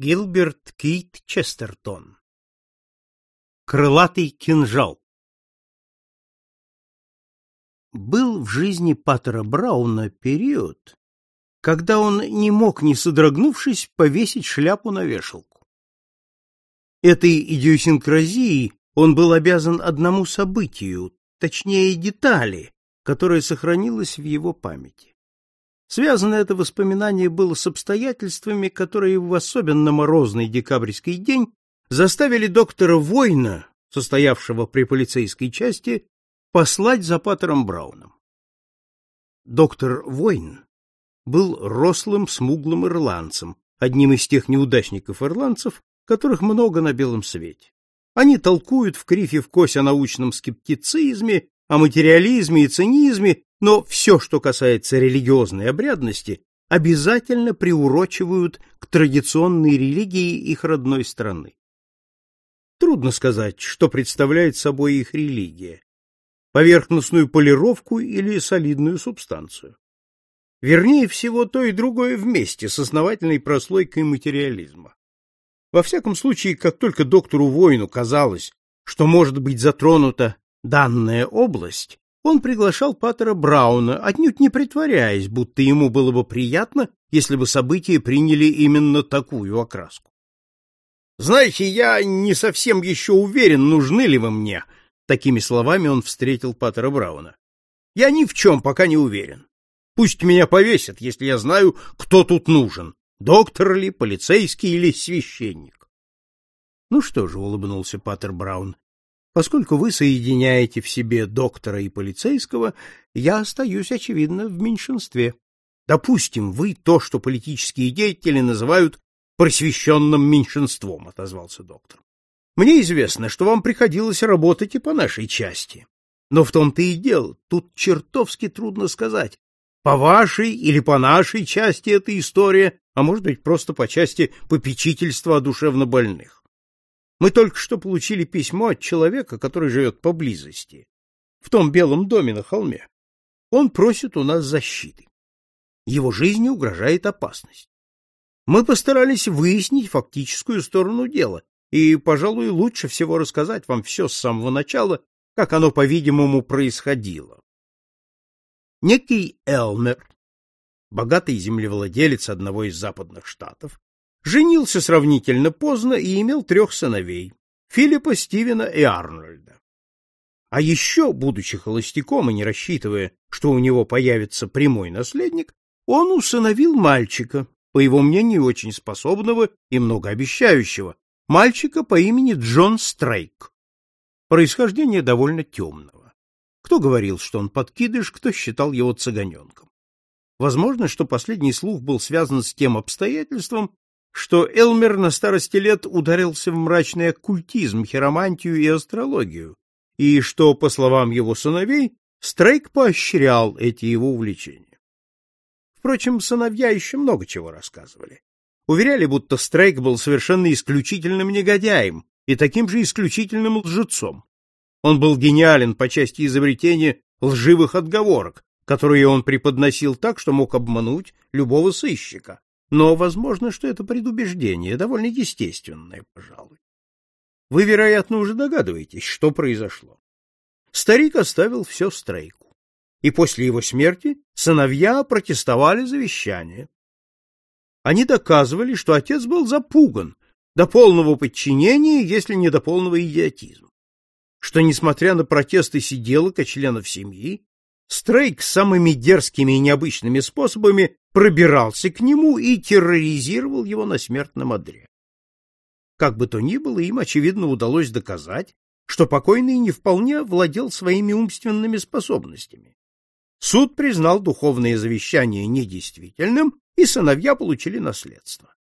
Гилберт Кейт Честертон. Крылатый кинжал. Был в жизни Паттера Брауна период, когда он не мог, не содрогнувшись, повесить шляпу на вешалку. Этой идиосинкразией он был обязан одному событию, точнее детали, которая сохранилась в его памяти. Связано это воспоминание было с обстоятельствами, которые в особенно морозный декабрьский день заставили доктора Война, состоявшего при полицейской части, послать за Паттером Брауном. Доктор Войн был рослым, смуглым ирландцем, одним из тех неудачников-ирландцев, которых много на белом свете. Они толкуют в крифе в кось о научном скептицизме, о материализме и цинизме но все, что касается религиозной обрядности, обязательно приурочивают к традиционной религии их родной страны. Трудно сказать, что представляет собой их религия – поверхностную полировку или солидную субстанцию. Вернее всего, то и другое вместе с основательной прослойкой материализма. Во всяком случае, как только доктору Воину казалось, что может быть затронута данная область, он приглашал Паттера Брауна, отнюдь не притворяясь, будто ему было бы приятно, если бы события приняли именно такую окраску. «Знаете, я не совсем еще уверен, нужны ли вы мне», — такими словами он встретил Паттера Брауна. «Я ни в чем пока не уверен. Пусть меня повесят, если я знаю, кто тут нужен, доктор ли, полицейский или священник». «Ну что же», — улыбнулся Паттер Браун, Поскольку вы соединяете в себе доктора и полицейского, я остаюсь, очевидно, в меньшинстве. Допустим, вы то, что политические деятели называют просвещенным меньшинством, — отозвался доктор. Мне известно, что вам приходилось работать и по нашей части. Но в том-то и дело, тут чертовски трудно сказать, по вашей или по нашей части эта история, а может быть просто по части попечительства о душевнобольных. Мы только что получили письмо от человека, который живет поблизости, в том белом доме на холме. Он просит у нас защиты. Его жизни угрожает опасность. Мы постарались выяснить фактическую сторону дела, и, пожалуй, лучше всего рассказать вам все с самого начала, как оно, по-видимому, происходило. Некий Элмер, богатый землевладелец одного из западных штатов, Женился сравнительно поздно и имел трех сыновей — Филиппа, Стивена и Арнольда. А еще, будучи холостяком и не рассчитывая, что у него появится прямой наследник, он усыновил мальчика, по его мнению, очень способного и многообещающего, мальчика по имени Джон Страйк. Происхождение довольно темного. Кто говорил, что он подкидыш, кто считал его цыганенком. Возможно, что последний слух был связан с тем обстоятельством, что Элмер на старости лет ударился в мрачный оккультизм, хиромантию и астрологию, и что, по словам его сыновей, Стрейк поощрял эти его увлечения. Впрочем, сыновья еще много чего рассказывали. Уверяли, будто Стрейк был совершенно исключительным негодяем и таким же исключительным лжецом. Он был гениален по части изобретения лживых отговорок, которые он преподносил так, что мог обмануть любого сыщика, но возможно, что это предубеждение, довольно естественное, пожалуй. Вы, вероятно, уже догадываетесь, что произошло. Старик оставил все Стрейку, и после его смерти сыновья протестовали за вещание. Они доказывали, что отец был запуган до полного подчинения, если не до полного идиотизма, что, несмотря на протесты сиделок и членов семьи, Стрейк самыми дерзкими и необычными способами пробирался к нему и терроризировал его на смертном одре. Как бы то ни было, им, очевидно, удалось доказать, что покойный не вполне владел своими умственными способностями. Суд признал духовное завещание недействительным, и сыновья получили наследство.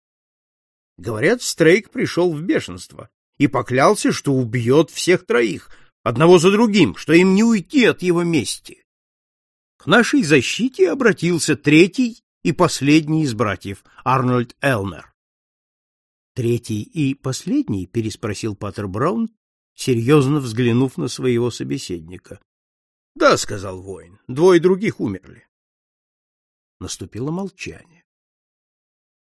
Говорят, Стрейк пришел в бешенство и поклялся, что убьет всех троих, одного за другим, что им не уйти от его мести. К нашей защите обратился третий и последний из братьев, Арнольд Элмер. Третий и последний, переспросил Паттер Браун, серьезно взглянув на своего собеседника. Да, сказал воин. Двое других умерли. Наступило молчание.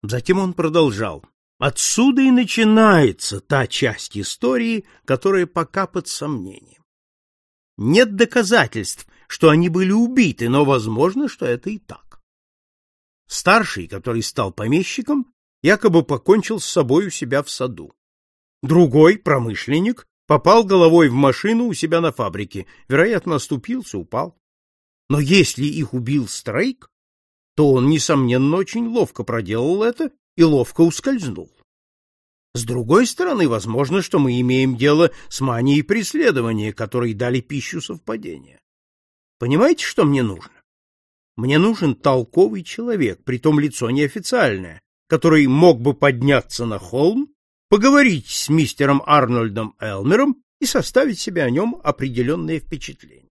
Затем он продолжал: Отсюда и начинается та часть истории, которая пока под сомнением. Нет доказательств, что они были убиты, но возможно, что это и так. Старший, который стал помещиком, якобы покончил с собой у себя в саду. Другой, промышленник, попал головой в машину у себя на фабрике, вероятно, оступился, упал. Но если их убил Стрейк, то он, несомненно, очень ловко проделал это и ловко ускользнул. С другой стороны, возможно, что мы имеем дело с манией преследования, которой дали пищу совпадения. Понимаете, что мне нужно? Мне нужен толковый человек, притом лицо неофициальное, который мог бы подняться на холм, поговорить с мистером Арнольдом Элмером и составить себе о нем определенное впечатление.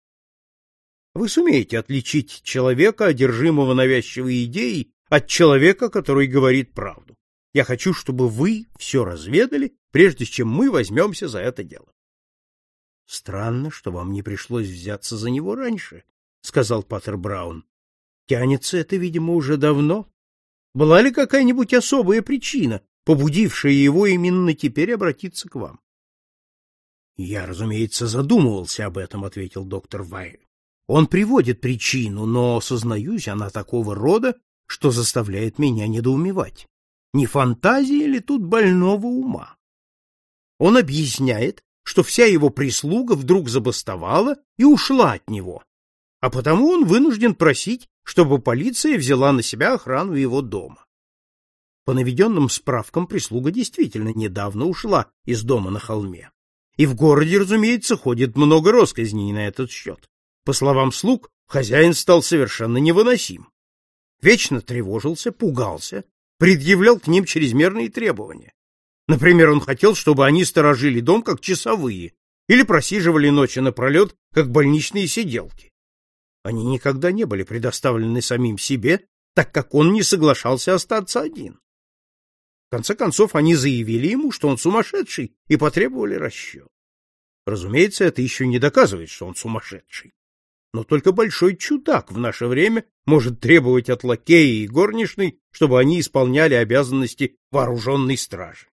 Вы сумеете отличить человека, одержимого навязчивой идеей, от человека, который говорит правду. Я хочу, чтобы вы все разведали, прежде чем мы возьмемся за это дело. — Странно, что вам не пришлось взяться за него раньше, — сказал Паттер Браун. — Тянется это, видимо, уже давно. Была ли какая-нибудь особая причина, побудившая его именно теперь обратиться к вам? — Я, разумеется, задумывался об этом, — ответил доктор Вайль. Он приводит причину, но, сознаюсь, она такого рода, что заставляет меня недоумевать. Не фантазия ли тут больного ума? Он объясняет, что вся его прислуга вдруг забастовала и ушла от него, а потому он вынужден просить, чтобы полиция взяла на себя охрану его дома. По наведенным справкам прислуга действительно недавно ушла из дома на холме. И в городе, разумеется, ходит много росказней на этот счет. По словам слуг, хозяин стал совершенно невыносим. Вечно тревожился, пугался, предъявлял к ним чрезмерные требования. Например, он хотел, чтобы они сторожили дом как часовые или просиживали ночи напролет, как больничные сиделки. Они никогда не были предоставлены самим себе, так как он не соглашался остаться один. В конце концов, они заявили ему, что он сумасшедший, и потребовали расчет. Разумеется, это еще не доказывает, что он сумасшедший но только большой чудак в наше время может требовать от лакея и горничной, чтобы они исполняли обязанности вооруженной стражи.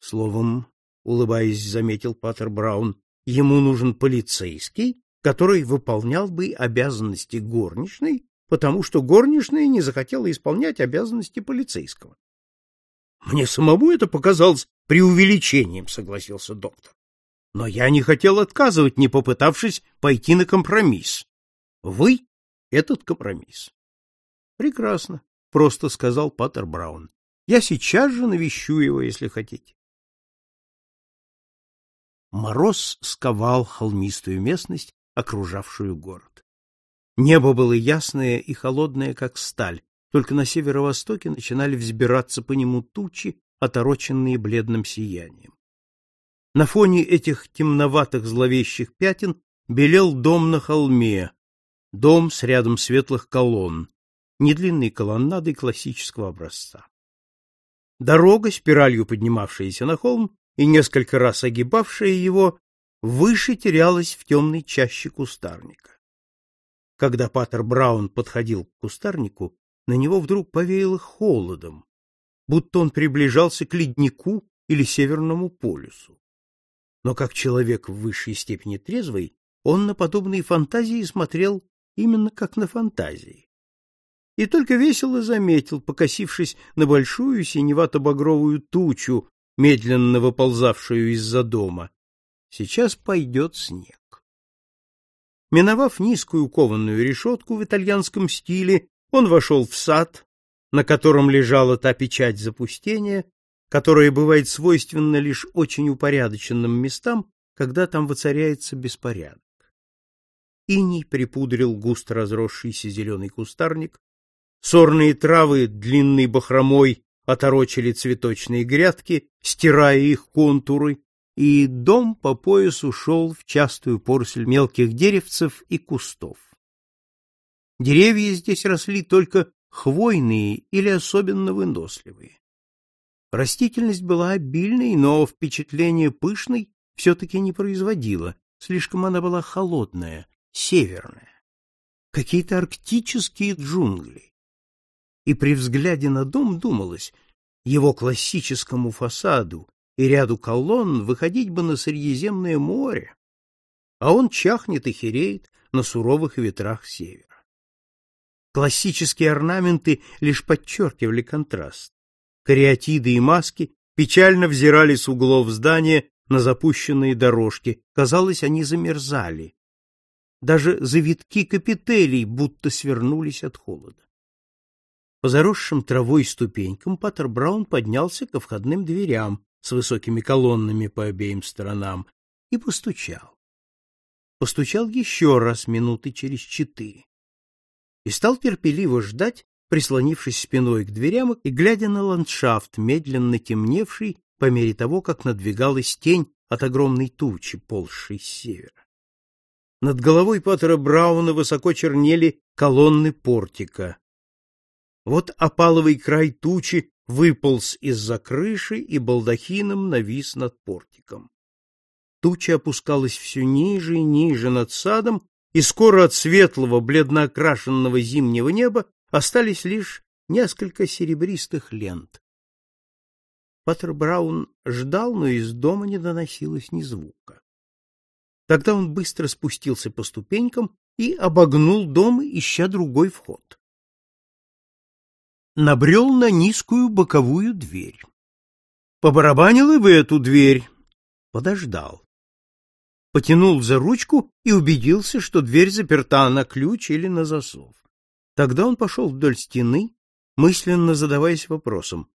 Словом, улыбаясь, заметил Паттер Браун, ему нужен полицейский, который выполнял бы обязанности горничной, потому что горничная не захотела исполнять обязанности полицейского. Мне самому это показалось преувеличением, согласился доктор. Но я не хотел отказывать, не попытавшись пойти на компромисс. Вы — этот компромисс. — Прекрасно, — просто сказал Паттер Браун. — Я сейчас же навещу его, если хотите. Мороз сковал холмистую местность, окружавшую город. Небо было ясное и холодное, как сталь, только на северо-востоке начинали взбираться по нему тучи, отороченные бледным сиянием. На фоне этих темноватых зловещих пятен белел дом на холме, дом с рядом светлых колонн, недлинной колоннадой классического образца. Дорога, спиралью поднимавшаяся на холм и несколько раз огибавшая его, выше терялась в темной чаще кустарника. Когда Паттер Браун подходил к кустарнику, на него вдруг повеяло холодом, будто он приближался к леднику или Северному полюсу но как человек в высшей степени трезвый, он на подобные фантазии смотрел именно как на фантазии. И только весело заметил, покосившись на большую синевато-багровую тучу, медленно выползавшую из-за дома. Сейчас пойдет снег. Миновав низкую кованную решетку в итальянском стиле, он вошел в сад, на котором лежала та печать запустения, которое бывает свойственно лишь очень упорядоченным местам, когда там воцаряется беспорядок. Иней припудрил густо разросшийся зеленый кустарник, сорные травы длинной бахромой оторочили цветочные грядки, стирая их контуры, и дом по поясу шел в частую порсель мелких деревцев и кустов. Деревья здесь росли только хвойные или особенно выносливые. Растительность была обильной, но впечатление пышной все-таки не производила, слишком она была холодная, северная. Какие-то арктические джунгли. И при взгляде на дом думалось, Его классическому фасаду и ряду колонн выходить бы на Средиземное море, а он чахнет и хереет на суровых ветрах севера. Классические орнаменты лишь подчеркивали контраст. Кариатиды и маски печально взирали с углов здания на запущенные дорожки. Казалось, они замерзали. Даже завитки капителей будто свернулись от холода. По заросшим травой ступенькам Паттер Браун поднялся ко входным дверям с высокими колоннами по обеим сторонам и постучал. Постучал еще раз минуты через четыре и стал терпеливо ждать, прислонившись спиной к дверям и глядя на ландшафт, медленно темневший по мере того, как надвигалась тень от огромной тучи, ползшей с севера. Над головой Паттера Брауна высоко чернели колонны портика. Вот опаловый край тучи выполз из-за крыши и балдахином навис над портиком. Туча опускалась все ниже и ниже над садом, и скоро от светлого, бледно-окрашенного зимнего неба остались лишь несколько серебристых лент. Паттер Браун ждал, но из дома не доносилось ни звука. Тогда он быстро спустился по ступенькам и обогнул дом, ища другой вход. Набрел на низкую боковую дверь. Побарабанил и в эту дверь. Подождал. Потянул за ручку и убедился, что дверь заперта на ключ или на засов. Тогда он пошел вдоль стены, мысленно задаваясь вопросом,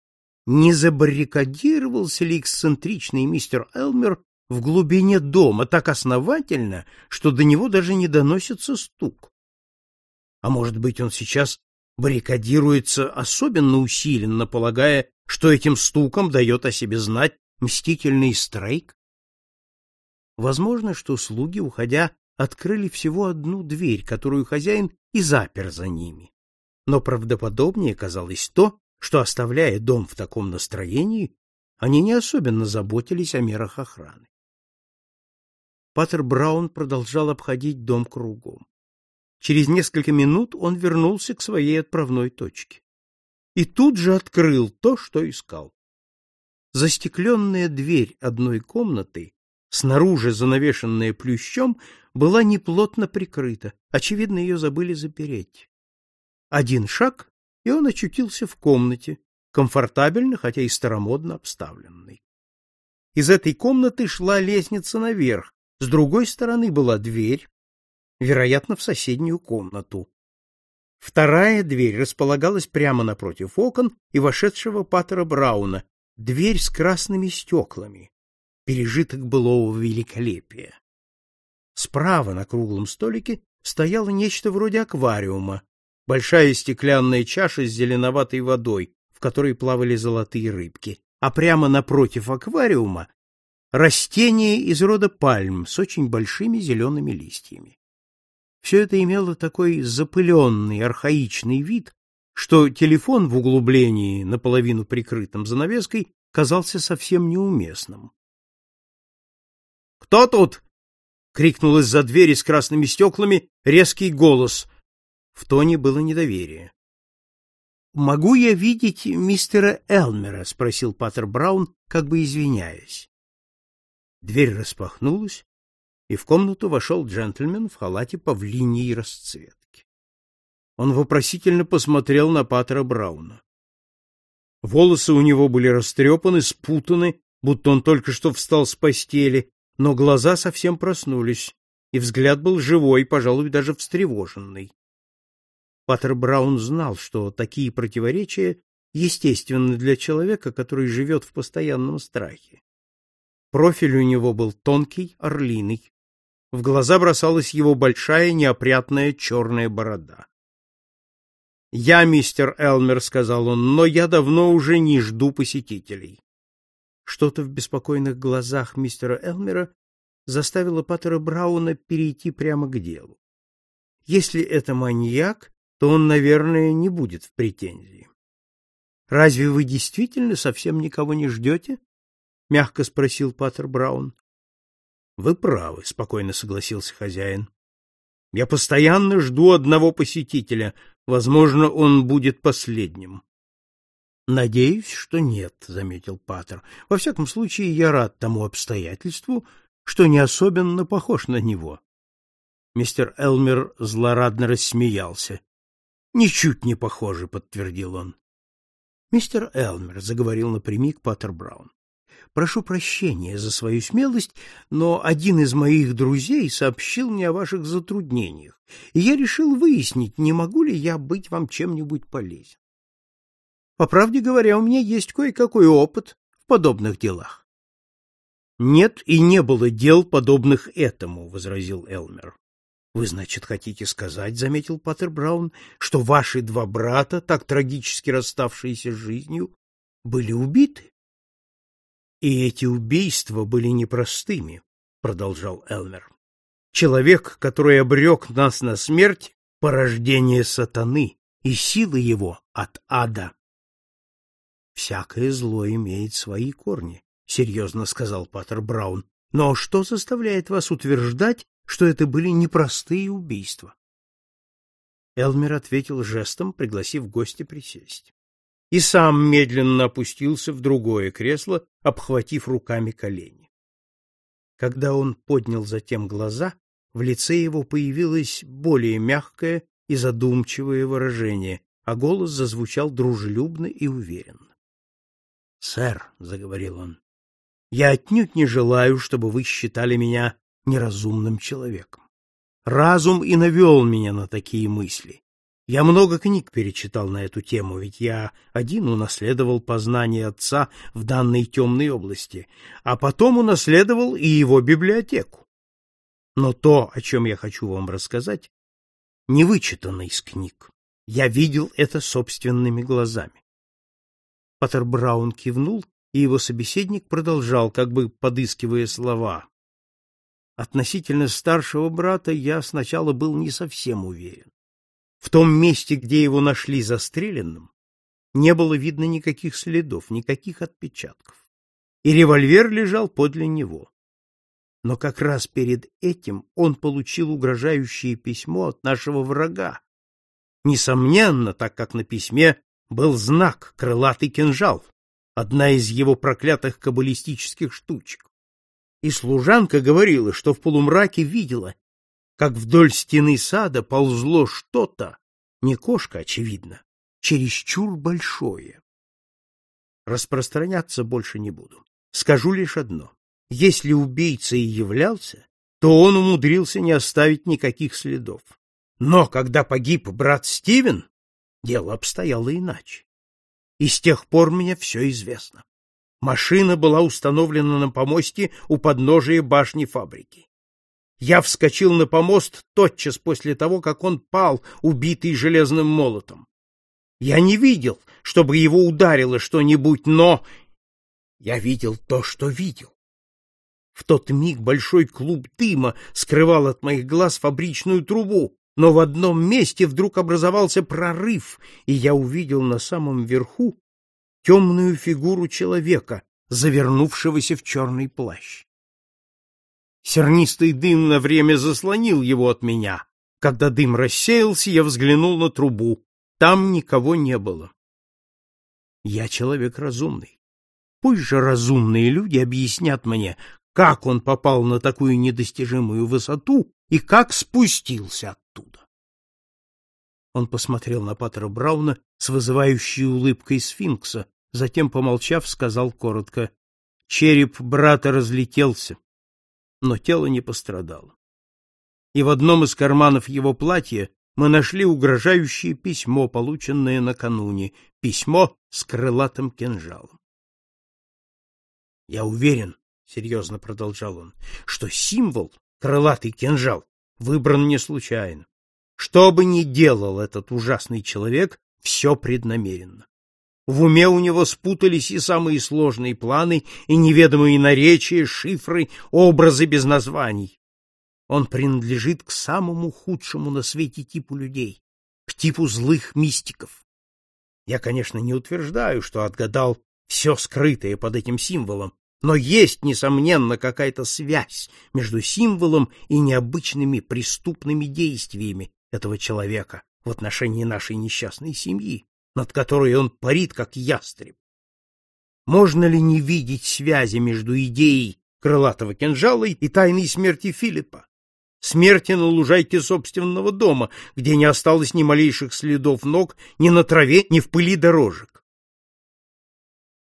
не забаррикадировался ли эксцентричный мистер Элмер в глубине дома так основательно, что до него даже не доносится стук. А может быть, он сейчас баррикадируется особенно усиленно, полагая, что этим стуком дает о себе знать мстительный стрейк? Возможно, что слуги, уходя, открыли всего одну дверь, которую хозяин и запер за ними. Но правдоподобнее казалось то, что, оставляя дом в таком настроении, они не особенно заботились о мерах охраны. Паттер Браун продолжал обходить дом кругом. Через несколько минут он вернулся к своей отправной точке. И тут же открыл то, что искал. Застекленная дверь одной комнаты, снаружи занавешенная плющом, была неплотно прикрыта. Очевидно, ее забыли запереть. Один шаг, и он очутился в комнате, комфортабельно, хотя и старомодно обставленной. Из этой комнаты шла лестница наверх, с другой стороны была дверь, вероятно, в соседнюю комнату. Вторая дверь располагалась прямо напротив окон и вошедшего Паттера Брауна, дверь с красными стеклами, пережиток былого великолепия. Справа на круглом столике стояло нечто вроде аквариума, большая стеклянная чаша с зеленоватой водой, в которой плавали золотые рыбки, а прямо напротив аквариума растение из рода пальм с очень большими зелеными листьями. Все это имело такой запыленный, архаичный вид, что телефон в углублении, наполовину прикрытым занавеской, казался совсем неуместным. «Кто тут?» — крикнул из-за двери с красными стеклами резкий голос. В тоне было недоверие. «Могу я видеть мистера Элмера?» — спросил Паттер Браун, как бы извиняясь. Дверь распахнулась, и в комнату вошел джентльмен в халате павлиньей расцветки. Он вопросительно посмотрел на Паттера Брауна. Волосы у него были растрепаны, спутаны, будто он только что встал с постели, но глаза совсем проснулись, и взгляд был живой, пожалуй, даже встревоженный. Паттер Браун знал, что такие противоречия естественны для человека, который живет в постоянном страхе. Профиль у него был тонкий, орлиный. В глаза бросалась его большая неопрятная черная борода. «Я, мистер Элмер», — сказал он, — «но я давно уже не жду посетителей». Что-то в беспокойных глазах мистера Элмера заставило Паттера Брауна перейти прямо к делу. Если это маньяк, то он, наверное, не будет в претензии. Разве вы действительно совсем никого не ждете? — мягко спросил Паттер Браун. — Вы правы, — спокойно согласился хозяин. — Я постоянно жду одного посетителя. Возможно, он будет последним. Надеюсь, что нет, заметил Паттер. Во всяком случае, я рад тому обстоятельству, что не особенно похож на него. Мистер Элмер злорадно рассмеялся. Ничуть не похоже, подтвердил он. Мистер Элмер заговорил напрямик Паттер Браун. Прошу прощения за свою смелость, но один из моих друзей сообщил мне о ваших затруднениях, и я решил выяснить, не могу ли я быть вам чем-нибудь полезен. По правде говоря, у меня есть кое-какой опыт в подобных делах. Нет и не было дел подобных этому, возразил Элмер. Вы, значит, хотите сказать, заметил Паттер Браун, что ваши два брата, так трагически расставшиеся с жизнью, были убиты? И эти убийства были непростыми, продолжал Элмер. Человек, который обрек нас на смерть, порождение сатаны, и сила его от ада. Всякое зло имеет свои корни, серьезно сказал Паттер Браун. Но что заставляет вас утверждать, что это были непростые убийства? Элмер ответил жестом, пригласив гостя присесть и сам медленно опустился в другое кресло, обхватив руками колени. Когда он поднял затем глаза, в лице его появилось более мягкое и задумчивое выражение, а голос зазвучал дружелюбно и уверенно. — Сэр, — заговорил он, — я отнюдь не желаю, чтобы вы считали меня неразумным человеком. Разум и навел меня на такие мысли, я много книг перечитал на эту тему, ведь я один унаследовал познание отца в данной темной области, а потом унаследовал и его библиотеку. Но то, о чем я хочу вам рассказать, не вычитано из книг. Я видел это собственными глазами. Паттер Браун кивнул, и его собеседник продолжал, как бы подыскивая слова. Относительно старшего брата я сначала был не совсем уверен. В том месте, где его нашли застреленным, не было видно никаких следов, никаких отпечатков. И револьвер лежал подле него. Но как раз перед этим он получил угрожающее письмо от нашего врага. Несомненно, так как на письме был знак крылатый кинжал, одна из его проклятых каббалистических штучек. И служанка говорила, что в полумраке видела, как вдоль стены сада ползло что-то, не кошка, очевидно, чересчур большое. Распространяться больше не буду. Скажу лишь одно. Если убийца и являлся, то он умудрился не оставить никаких следов. Но когда погиб брат Стивен, дело обстояло иначе. И с тех пор мне все известно. Машина была установлена на помосте у подножия башни фабрики. Я вскочил на помост тотчас после того, как он пал, убитый железным молотом. Я не видел, чтобы его ударило что-нибудь, но я видел то, что видел. В тот миг большой клуб дыма скрывал от моих глаз фабричную трубу, но в одном месте вдруг образовался прорыв, и я увидел на самом верху темную фигуру человека, завернувшегося в черный плащ. Сернистый дым на время заслонил его от меня. Когда дым рассеялся, я взглянул на трубу. Там никого не было. Я человек разумный. Пусть же разумные люди объяснят мне, как он попал на такую недостижимую высоту и как спустился оттуда. Он посмотрел на Паттера Брауна с вызывающей улыбкой сфинкса, затем, помолчав, сказал коротко, «Череп брата разлетелся но тело не пострадало. И в одном из карманов его платья мы нашли угрожающее письмо, полученное накануне, письмо с крылатым кинжалом. Я уверен, серьезно продолжал он, что символ крылатый кинжал выбран не случайно. Что бы ни делал этот ужасный человек, все преднамеренно. В уме у него спутались и самые сложные планы, и неведомые наречия, шифры, образы без названий. Он принадлежит к самому худшему на свете типу людей, к типу злых мистиков. Я, конечно, не утверждаю, что отгадал все скрытое под этим символом, но есть, несомненно, какая-то связь между символом и необычными преступными действиями этого человека в отношении нашей несчастной семьи над которой он парит, как ястреб. Можно ли не видеть связи между идеей крылатого кинжала и тайной смерти Филиппа? Смерти на лужайке собственного дома, где не осталось ни малейших следов ног ни на траве, ни в пыли дорожек.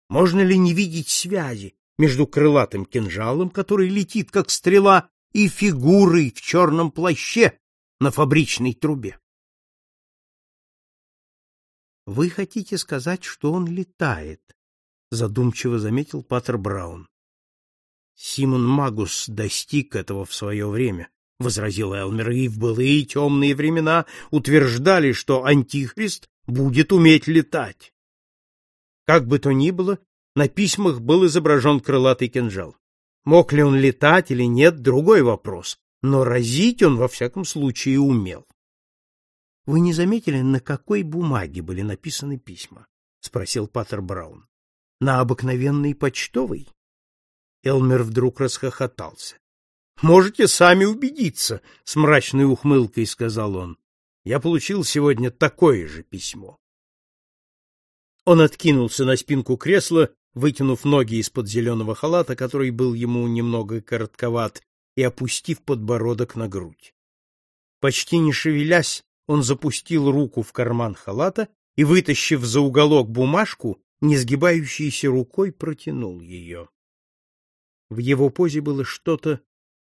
Можно ли не видеть связи между крылатым кинжалом, который летит как стрела, и фигурой в черном плаще на фабричной трубе? Вы хотите сказать, что он летает? задумчиво заметил Паттер Браун. Симон Магус достиг этого в свое время, — возразил Элмер, — и в былые темные времена утверждали, что Антихрист будет уметь летать. Как бы то ни было, на письмах был изображен крылатый кинжал. Мог ли он летать или нет — другой вопрос, но разить он во всяком случае умел. — Вы не заметили, на какой бумаге были написаны письма? — спросил Паттер Браун. — На обыкновенной почтовой? Элмер вдруг расхохотался. Можете сами убедиться, с мрачной ухмылкой сказал он. Я получил сегодня такое же письмо. Он откинулся на спинку кресла, вытянув ноги из-под зеленого халата, который был ему немного коротковат, и опустив подбородок на грудь. Почти не шевелясь, он запустил руку в карман халата и, вытащив за уголок бумажку, несгибающейся рукой протянул ее. В его позе было что-то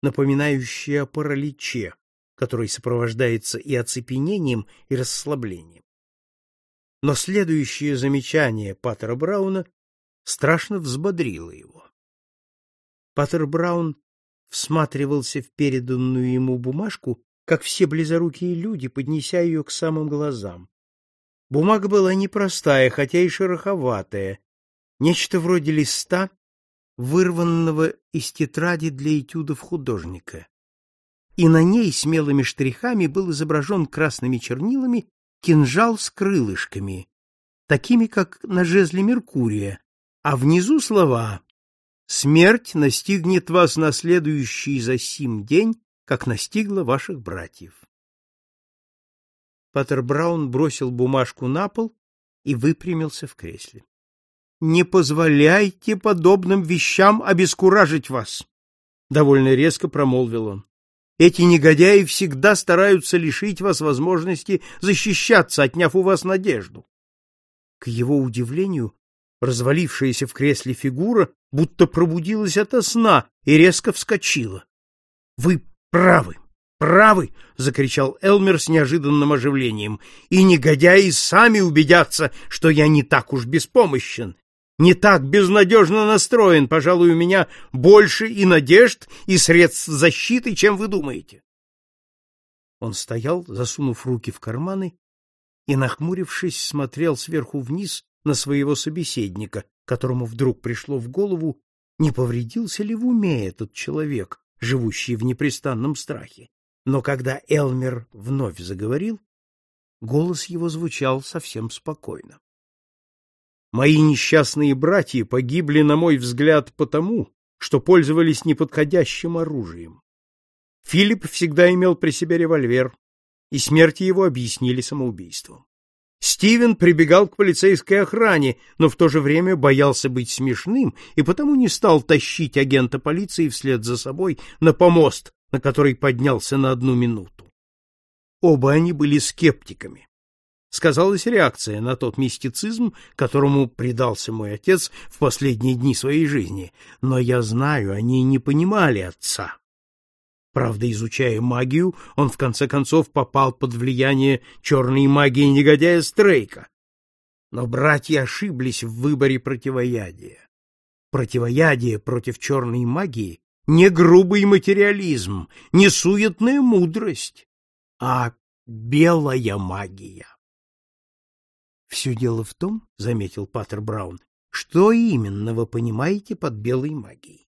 напоминающее о параличе, который сопровождается и оцепенением, и расслаблением. Но следующее замечание Паттера Брауна страшно взбодрило его. Паттер Браун всматривался в переданную ему бумажку, как все близорукие люди, поднеся ее к самым глазам. Бумага была непростая, хотя и шероховатая, нечто вроде листа, вырванного из тетради для этюдов художника. И на ней смелыми штрихами был изображен красными чернилами кинжал с крылышками, такими, как на жезле Меркурия, а внизу слова «Смерть настигнет вас на следующий за сим день, как настигла ваших братьев». Паттер Браун бросил бумажку на пол и выпрямился в кресле. Не позволяйте подобным вещам обескуражить вас, довольно резко промолвил он. Эти негодяи всегда стараются лишить вас возможности защищаться, отняв у вас надежду. К его удивлению, развалившаяся в кресле фигура будто пробудилась ото сна и резко вскочила. Вы правы, правы, закричал Элмер с неожиданным оживлением. И негодяи сами убедятся, что я не так уж беспомощен не так безнадежно настроен, пожалуй, у меня больше и надежд, и средств защиты, чем вы думаете. Он стоял, засунув руки в карманы, и, нахмурившись, смотрел сверху вниз на своего собеседника, которому вдруг пришло в голову, не повредился ли в уме этот человек, живущий в непрестанном страхе. Но когда Элмер вновь заговорил, голос его звучал совсем спокойно. Мои несчастные братья погибли, на мой взгляд, потому, что пользовались неподходящим оружием. Филипп всегда имел при себе револьвер, и смерти его объяснили самоубийством. Стивен прибегал к полицейской охране, но в то же время боялся быть смешным и потому не стал тащить агента полиции вслед за собой на помост, на который поднялся на одну минуту. Оба они были скептиками сказалась реакция на тот мистицизм, которому предался мой отец в последние дни своей жизни, но я знаю, они не понимали отца. Правда, изучая магию, он в конце концов попал под влияние черной магии негодяя Стрейка. Но братья ошиблись в выборе противоядия. Противоядие против черной магии не грубый материализм, не суетная мудрость, а белая магия. Все дело в том, заметил Паттер Браун, что именно вы понимаете под белой магией.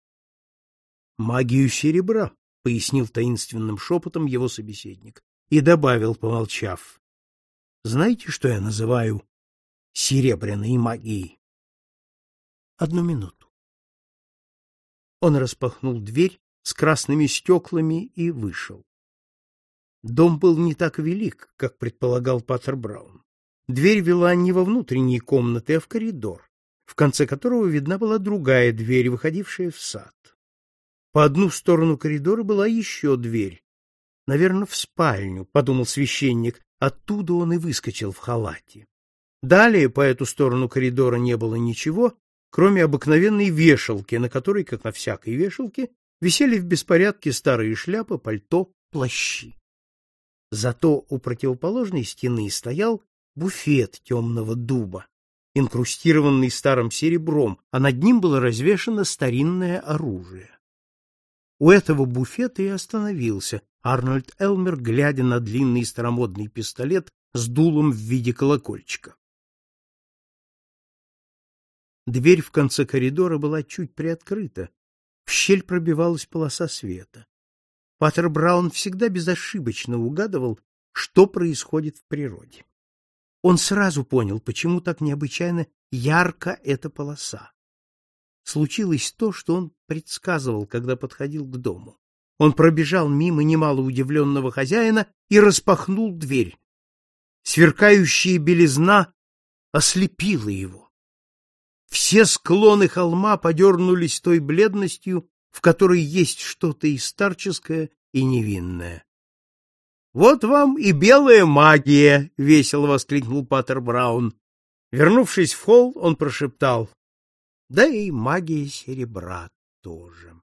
Магию серебра, пояснил таинственным шепотом его собеседник и добавил, помолчав: Знаете, что я называю серебряной магией? Одну минуту. Он распахнул дверь с красными стеклами и вышел. Дом был не так велик, как предполагал Паттер Браун дверь вела не во внутренние комнаты, а в коридор, в конце которого видна была другая дверь, выходившая в сад. По одну сторону коридора была еще дверь. Наверное, в спальню, подумал священник. Оттуда он и выскочил в халате. Далее по эту сторону коридора не было ничего, кроме обыкновенной вешалки, на которой, как на всякой вешалке, висели в беспорядке старые шляпы, пальто, плащи. Зато у противоположной стены стоял буфет темного дуба, инкрустированный старым серебром, а над ним было развешано старинное оружие. У этого буфета и остановился Арнольд Элмер, глядя на длинный старомодный пистолет с дулом в виде колокольчика. Дверь в конце коридора была чуть приоткрыта. В щель пробивалась полоса света. Паттер Браун всегда безошибочно угадывал, что происходит в природе. Он сразу понял, почему так необычайно ярко эта полоса. Случилось то, что он предсказывал, когда подходил к дому. Он пробежал мимо немало удивленного хозяина и распахнул дверь. Сверкающая белизна ослепила его. Все склоны холма подернулись той бледностью, в которой есть что-то и старческое, и невинное. — Вот вам и белая магия! — весело воскликнул Паттер Браун. Вернувшись в холл, он прошептал. — Да и магия серебра тоже.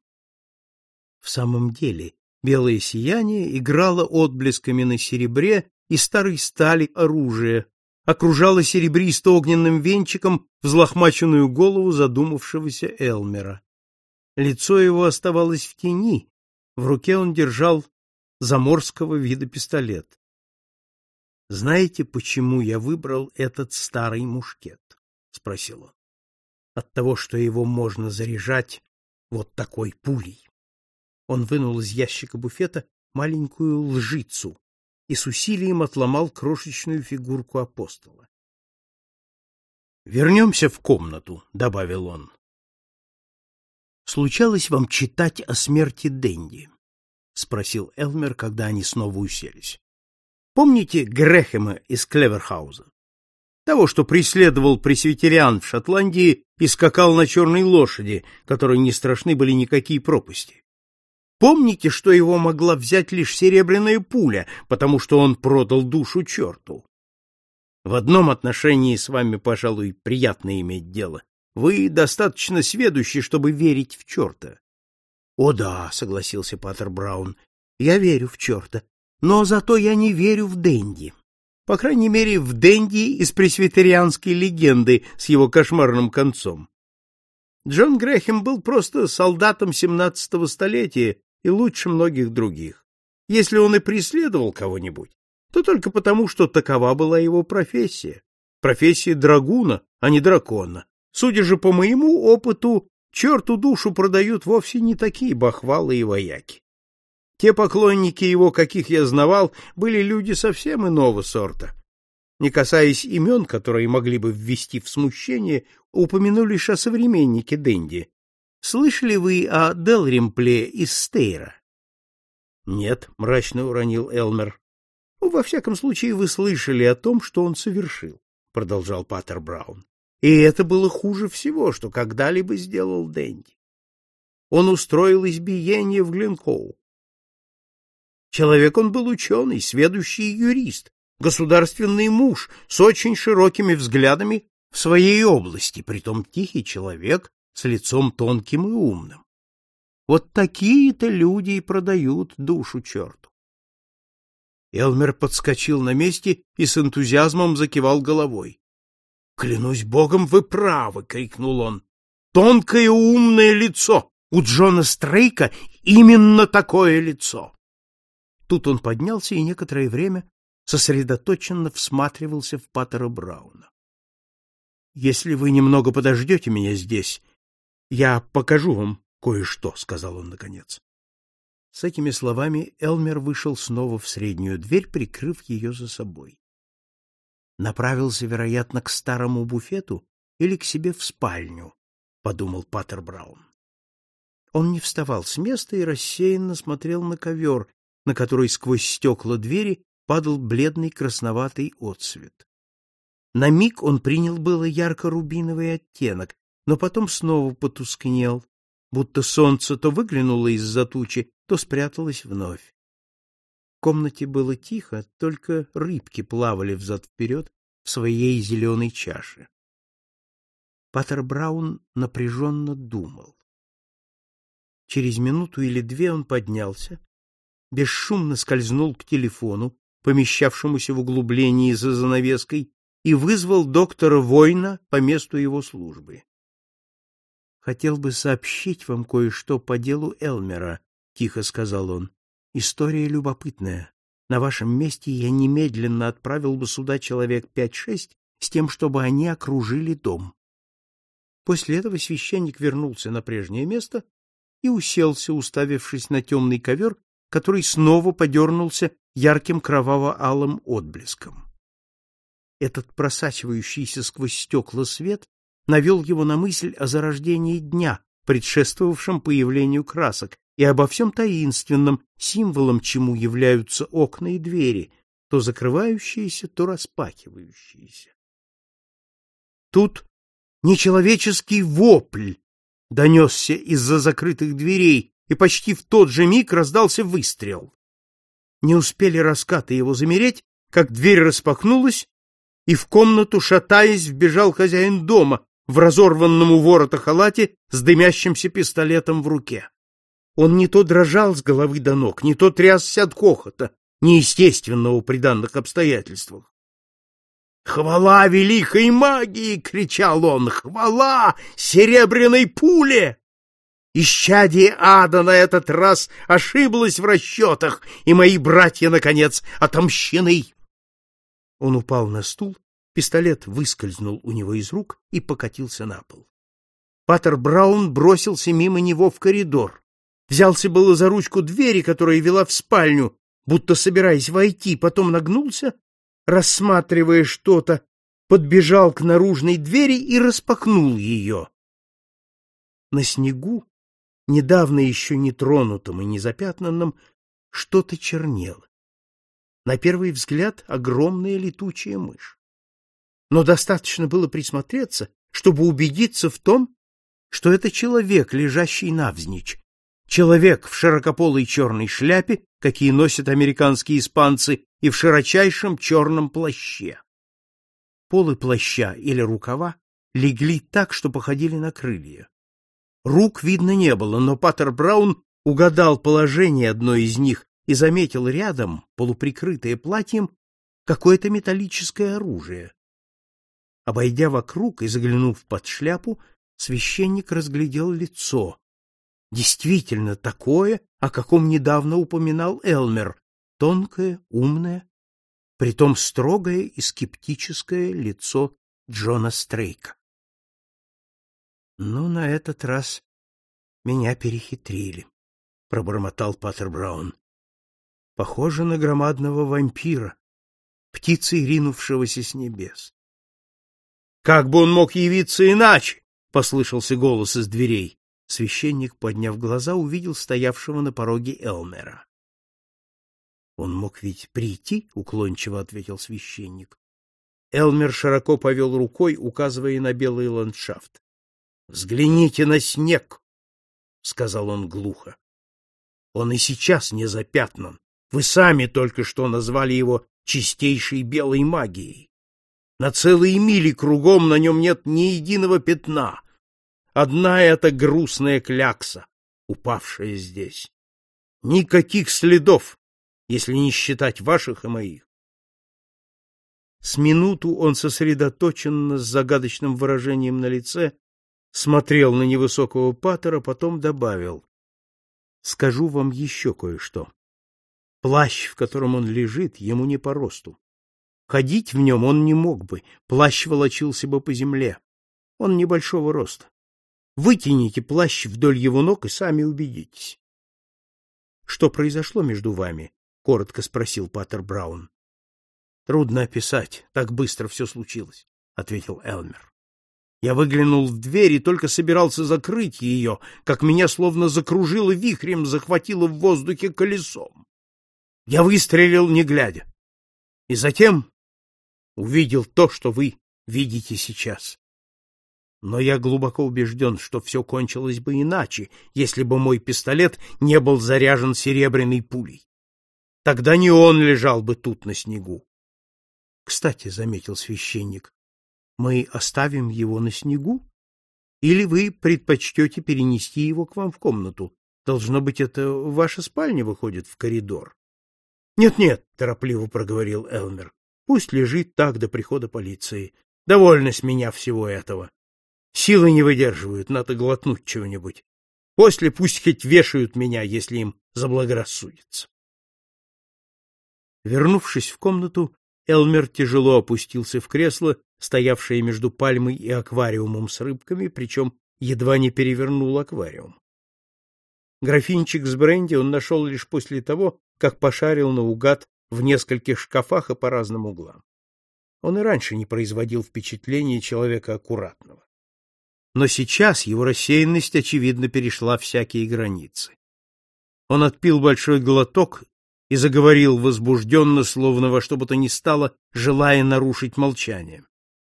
В самом деле, белое сияние играло отблесками на серебре и старой стали оружия, окружала серебристо-огненным венчиком взлохмаченную голову задумавшегося Элмера. Лицо его оставалось в тени, в руке он держал заморского вида пистолет. — Знаете, почему я выбрал этот старый мушкет? — спросил он. — От того, что его можно заряжать вот такой пулей. Он вынул из ящика буфета маленькую лжицу, и с усилием отломал крошечную фигурку апостола. «Вернемся в комнату», — добавил он. «Случалось вам читать о смерти Дэнди?» — спросил Элмер, когда они снова уселись. «Помните Грехема из Клеверхауза? Того, что преследовал пресвитериан в Шотландии и скакал на черной лошади, которой не страшны были никакие пропасти? Помните, что его могла взять лишь серебряная пуля, потому что он продал душу черту? В одном отношении с вами, пожалуй, приятно иметь дело. Вы достаточно сведущи, чтобы верить в черта. — О да, — согласился Паттер Браун, — я верю в черта, но зато я не верю в Дэнди. По крайней мере, в Дэнди из пресвитерианской легенды с его кошмарным концом. Джон Грэхэм был просто солдатом семнадцатого столетия и лучше многих других. Если он и преследовал кого-нибудь, то только потому, что такова была его профессия. Профессия драгуна, а не дракона. Судя же по моему опыту, черту душу продают вовсе не такие бахвалы и вояки. Те поклонники его, каких я знавал, были люди совсем иного сорта. Не касаясь имен, которые могли бы ввести в смущение, упомяну лишь о современнике Дэнди, Слышали вы о Делримпле из Стейра? — Нет, — мрачно уронил Элмер. — Ну, во всяком случае, вы слышали о том, что он совершил, — продолжал Паттер Браун. И это было хуже всего, что когда-либо сделал Дэнди. Он устроил избиение в Глинкоу. Человек он был ученый, сведущий юрист, государственный муж с очень широкими взглядами в своей области, притом тихий человек, с лицом тонким и умным. Вот такие-то люди и продают душу черту. Элмер подскочил на месте и с энтузиазмом закивал головой. — Клянусь богом, вы правы! — крикнул он. — Тонкое умное лицо! У Джона Стрейка именно такое лицо! Тут он поднялся и некоторое время сосредоточенно всматривался в Паттера Брауна. — Если вы немного подождете меня здесь, я покажу вам кое-что, сказал он наконец. С этими словами Элмер вышел снова в среднюю дверь, прикрыв ее за собой. Направился, вероятно, к старому буфету или к себе в спальню, подумал Паттер Браун. Он не вставал с места и рассеянно смотрел на ковер, на который сквозь стекла двери падал бледный красноватый отсвет. На миг он принял было ярко-рубиновый оттенок, но потом снова потускнел, будто солнце то выглянуло из-за тучи, то спряталось вновь. В комнате было тихо, только рыбки плавали взад-вперед в своей зеленой чаше. Паттер Браун напряженно думал. Через минуту или две он поднялся, бесшумно скользнул к телефону, помещавшемуся в углублении за занавеской, и вызвал доктора Война по месту его службы. Хотел бы сообщить вам кое-что по делу Элмера, тихо сказал он. История любопытная. На вашем месте я немедленно отправил бы сюда человек пять-шесть с тем, чтобы они окружили дом. После этого священник вернулся на прежнее место и уселся, уставившись на темный ковер, который снова подернулся ярким кроваво-алым отблеском. Этот просачивающийся сквозь стекла свет навел его на мысль о зарождении дня, предшествовавшем появлению красок, и обо всем таинственном, символом чему являются окна и двери, то закрывающиеся, то распахивающиеся. Тут нечеловеческий вопль донесся из-за закрытых дверей, и почти в тот же миг раздался выстрел. Не успели раскаты его замереть, как дверь распахнулась, и в комнату, шатаясь, вбежал хозяин дома в разорванном у ворота халате с дымящимся пистолетом в руке. Он не то дрожал с головы до ног, не то трясся от хохота, неестественного при данных обстоятельствах. «Хвала великой магии!» — кричал он. «Хвала серебряной пуле!» Исчадие ада на этот раз ошиблось в расчетах, и мои братья, наконец, отомщены. Он упал на стул, пистолет выскользнул у него из рук и покатился на пол. Паттер Браун бросился мимо него в коридор. Взялся было за ручку двери, которая вела в спальню, будто собираясь войти, потом нагнулся, рассматривая что-то, подбежал к наружной двери и распахнул ее. На снегу, недавно еще не тронутом и не запятнанном, что-то чернело. На первый взгляд огромная летучая мышь. Но достаточно было присмотреться, чтобы убедиться в том, что это человек, лежащий навзничь. Человек в широкополой черной шляпе, какие носят американские испанцы, и в широчайшем черном плаще. Полы плаща или рукава легли так, что походили на крылья. Рук видно не было, но Паттер Браун угадал положение одной из них и заметил рядом, полуприкрытое платьем, какое-то металлическое оружие. Обойдя вокруг и заглянув под шляпу, священник разглядел лицо. Действительно такое, о каком недавно упоминал Элмер, тонкое, умное, притом строгое и скептическое лицо Джона Стрейка. Ну, на этот раз меня перехитрили, пробормотал Паттер Браун. Похоже на громадного вампира, птицы, ринувшегося с небес. Как бы он мог явиться иначе? послышался голос из дверей. Священник, подняв глаза, увидел стоявшего на пороге Элмера. Он мог ведь прийти, уклончиво ответил священник. Элмер широко повел рукой, указывая на белый ландшафт. Взгляните на снег, сказал он глухо. Он и сейчас не запятнан. Вы сами только что назвали его чистейшей белой магией. На целые мили кругом на нем нет ни единого пятна. Одна эта грустная клякса, упавшая здесь. Никаких следов, если не считать ваших и моих. С минуту он сосредоточенно, с загадочным выражением на лице, смотрел на невысокого патера, потом добавил. — Скажу вам еще кое-что. Плащ, в котором он лежит, ему не по росту. Ходить в нем он не мог бы, плащ волочился бы по земле. Он небольшого роста. Вытяните плащ вдоль его ног и сами убедитесь. — Что произошло между вами? — коротко спросил Паттер Браун. — Трудно описать, так быстро все случилось, — ответил Элмер. Я выглянул в дверь и только собирался закрыть ее, как меня словно закружило вихрем, захватило в воздухе колесом. Я выстрелил, не глядя. И затем увидел то, что вы видите сейчас. Но я глубоко убежден, что все кончилось бы иначе, если бы мой пистолет не был заряжен серебряной пулей. Тогда не он лежал бы тут на снегу. Кстати, — заметил священник, — мы оставим его на снегу? Или вы предпочтете перенести его к вам в комнату? Должно быть, это ваша спальня выходит в коридор. «Нет, — Нет-нет, — торопливо проговорил Элмер, — пусть лежит так до прихода полиции. Довольно с меня всего этого. Силы не выдерживают, надо глотнуть чего-нибудь. После пусть хоть вешают меня, если им заблагорассудится. Вернувшись в комнату, Элмер тяжело опустился в кресло, стоявшее между пальмой и аквариумом с рыбками, причем едва не перевернул аквариум. Графинчик с бренди он нашел лишь после того, как пошарил наугад в нескольких шкафах и по разным углам. Он и раньше не производил впечатления человека аккуратного. Но сейчас его рассеянность, очевидно, перешла всякие границы. Он отпил большой глоток и заговорил возбужденно, словно во что бы то ни стало, желая нарушить молчание.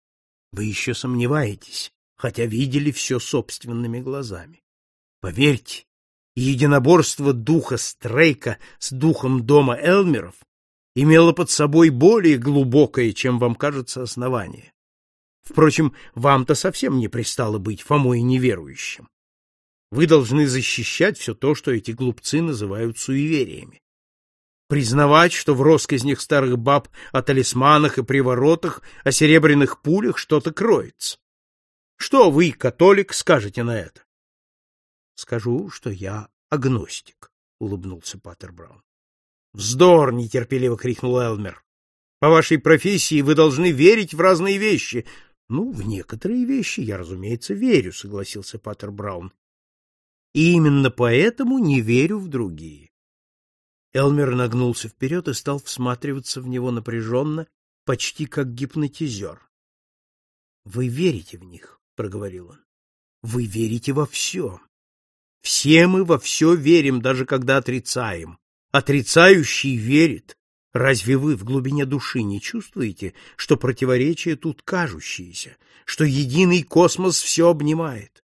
— Вы еще сомневаетесь, хотя видели все собственными глазами. Поверьте, единоборство духа Стрейка с духом дома Элмеров имело под собой более глубокое, чем вам кажется, основание. Впрочем, вам-то совсем не пристало быть Фомой неверующим. Вы должны защищать все то, что эти глупцы называют суевериями признавать, что в россказнях старых баб о талисманах и приворотах, о серебряных пулях что-то кроется. Что вы, католик, скажете на это? — Скажу, что я агностик, — улыбнулся Паттер Браун. — Вздор! — нетерпеливо крикнул Элмер. — По вашей профессии вы должны верить в разные вещи. — Ну, в некоторые вещи я, разумеется, верю, — согласился Паттер Браун. — И именно поэтому не верю в другие. Элмер нагнулся вперед и стал всматриваться в него напряженно, почти как гипнотизер. — Вы верите в них, — проговорил он. — Вы верите во все. Все мы во все верим, даже когда отрицаем. Отрицающий верит. Разве вы в глубине души не чувствуете, что противоречия тут кажущиеся, что единый космос все обнимает?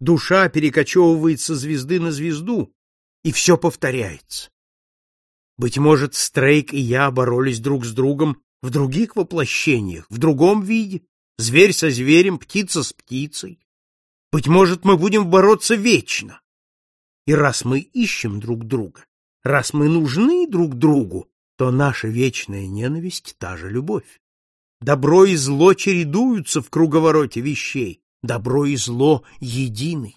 Душа перекочевывает звезды на звезду, и все повторяется. Быть может, Стрейк и я боролись друг с другом в других воплощениях, в другом виде, зверь со зверем, птица с птицей. Быть может, мы будем бороться вечно. И раз мы ищем друг друга, раз мы нужны друг другу, то наша вечная ненависть — та же любовь. Добро и зло чередуются в круговороте вещей, добро и зло едины.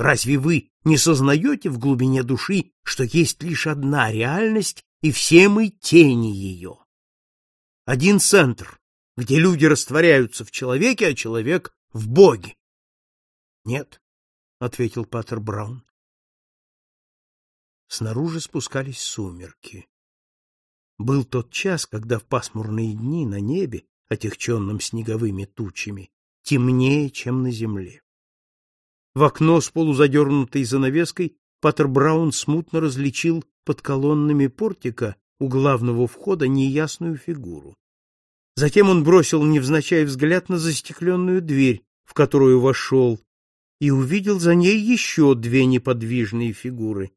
Разве вы не сознаете в глубине души, что есть лишь одна реальность, и все мы тени ее? Один центр, где люди растворяются в человеке, а человек — в Боге. — Нет, — ответил Паттер Браун. Снаружи спускались сумерки. Был тот час, когда в пасмурные дни на небе, отягченном снеговыми тучами, темнее, чем на земле. В окно с полузадернутой занавеской Паттер Браун смутно различил под колоннами портика у главного входа неясную фигуру. Затем он бросил невзначай взгляд на застекленную дверь, в которую вошел, и увидел за ней еще две неподвижные фигуры.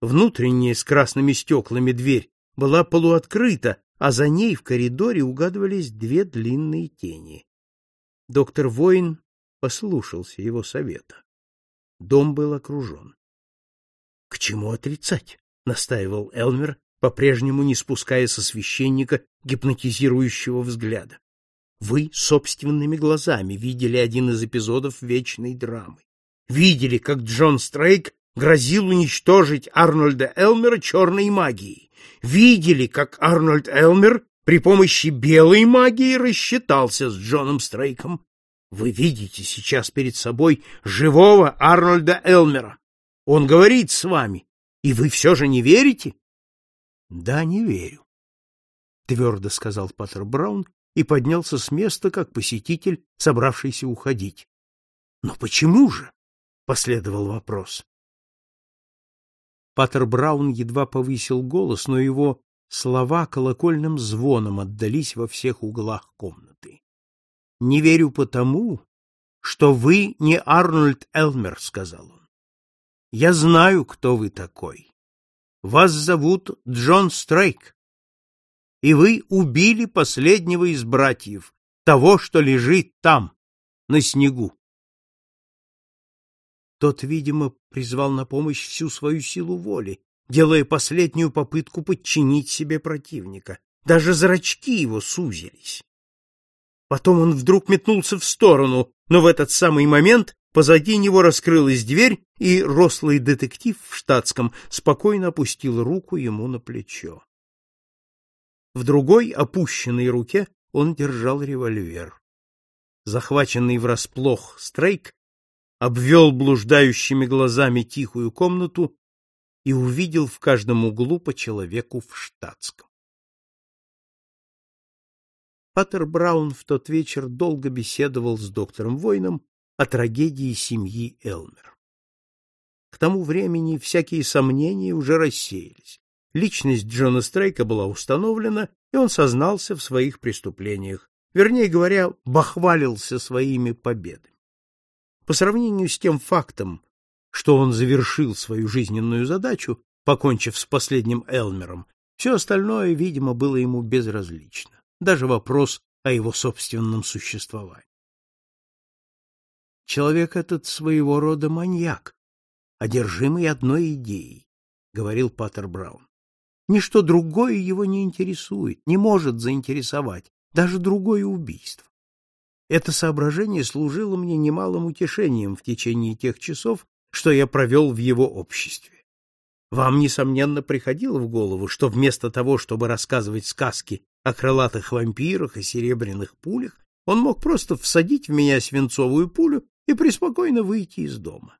Внутренняя с красными стеклами дверь была полуоткрыта, а за ней в коридоре угадывались две длинные тени. Доктор Воин послушался его совета. Дом был окружен. — К чему отрицать? — настаивал Элмер, по-прежнему не спуская со священника гипнотизирующего взгляда. Вы собственными глазами видели один из эпизодов вечной драмы. Видели, как Джон Стрейк грозил уничтожить Арнольда Элмера черной магией. Видели, как Арнольд Элмер при помощи белой магии рассчитался с Джоном Стрейком. Вы видите сейчас перед собой живого Арнольда Элмера. Он говорит с вами, и вы все же не верите? — Да, не верю, — твердо сказал Паттер Браун и поднялся с места, как посетитель, собравшийся уходить. — Но почему же? — последовал вопрос. Паттер Браун едва повысил голос, но его слова колокольным звоном отдались во всех углах комнаты. Не верю потому, что вы не Арнольд Элмер, сказал он. Я знаю, кто вы такой. Вас зовут Джон Стрейк. И вы убили последнего из братьев, того, что лежит там, на снегу. Тот, видимо, призвал на помощь всю свою силу воли, делая последнюю попытку подчинить себе противника. Даже зрачки его сузились. Потом он вдруг метнулся в сторону, но в этот самый момент позади него раскрылась дверь, и рослый детектив в штатском спокойно опустил руку ему на плечо. В другой, опущенной руке, он держал револьвер. Захваченный врасплох Стрейк обвел блуждающими глазами тихую комнату и увидел в каждом углу по человеку в штатском. Паттер Браун в тот вечер долго беседовал с доктором Войном о трагедии семьи Элмер. К тому времени всякие сомнения уже рассеялись. Личность Джона Стрейка была установлена, и он сознался в своих преступлениях, вернее говоря, бахвалился своими победами. По сравнению с тем фактом, что он завершил свою жизненную задачу, покончив с последним Элмером, все остальное, видимо, было ему безразлично даже вопрос о его собственном существовании. Человек этот своего рода маньяк, одержимый одной идеей, говорил Паттер Браун. Ничто другое его не интересует, не может заинтересовать, даже другое убийство. Это соображение служило мне немалым утешением в течение тех часов, что я провел в его обществе. Вам, несомненно, приходило в голову, что вместо того, чтобы рассказывать сказки о крылатых вампирах и серебряных пулях, он мог просто всадить в меня свинцовую пулю и преспокойно выйти из дома.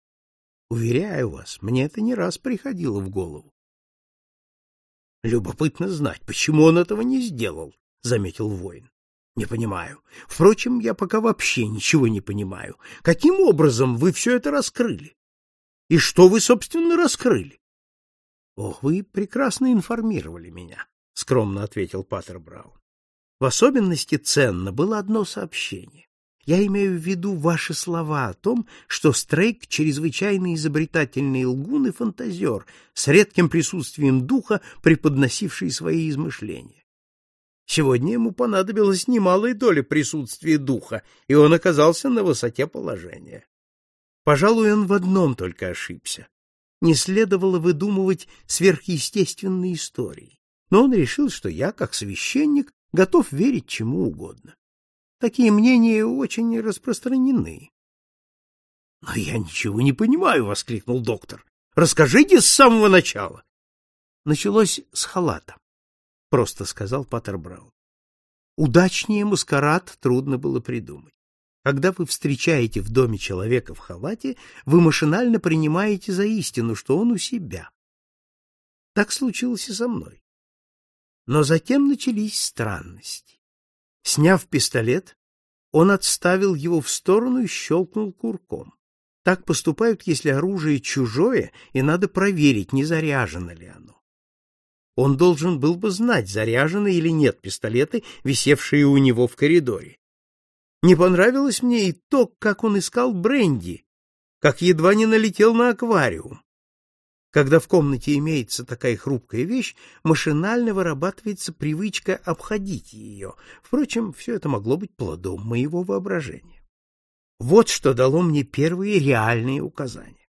Уверяю вас, мне это не раз приходило в голову. Любопытно знать, почему он этого не сделал, заметил воин. Не понимаю. Впрочем, я пока вообще ничего не понимаю. Каким образом вы все это раскрыли? И что вы, собственно, раскрыли? Ох, вы прекрасно информировали меня скромно ответил Паттер Браун. В особенности ценно было одно сообщение. Я имею в виду ваши слова о том, что Стрейк чрезвычайно изобретательный лгун и фантазер, с редким присутствием духа, преподносивший свои измышления. Сегодня ему понадобилась немалая доля присутствия духа, и он оказался на высоте положения. Пожалуй, он в одном только ошибся. Не следовало выдумывать сверхъестественные истории но он решил, что я, как священник, готов верить чему угодно. Такие мнения очень распространены. — Но я ничего не понимаю, — воскликнул доктор. — Расскажите с самого начала. — Началось с халата, — просто сказал Паттер Браун. Удачнее маскарад трудно было придумать. Когда вы встречаете в доме человека в халате, вы машинально принимаете за истину, что он у себя. Так случилось и со мной. Но затем начались странности. Сняв пистолет, он отставил его в сторону и щелкнул курком. Так поступают, если оружие чужое, и надо проверить, не заряжено ли оно. Он должен был бы знать, заряжены или нет пистолеты, висевшие у него в коридоре. Не понравилось мне и то, как он искал бренди, как едва не налетел на аквариум. Когда в комнате имеется такая хрупкая вещь, машинально вырабатывается привычка обходить ее. Впрочем, все это могло быть плодом моего воображения. Вот что дало мне первые реальные указания.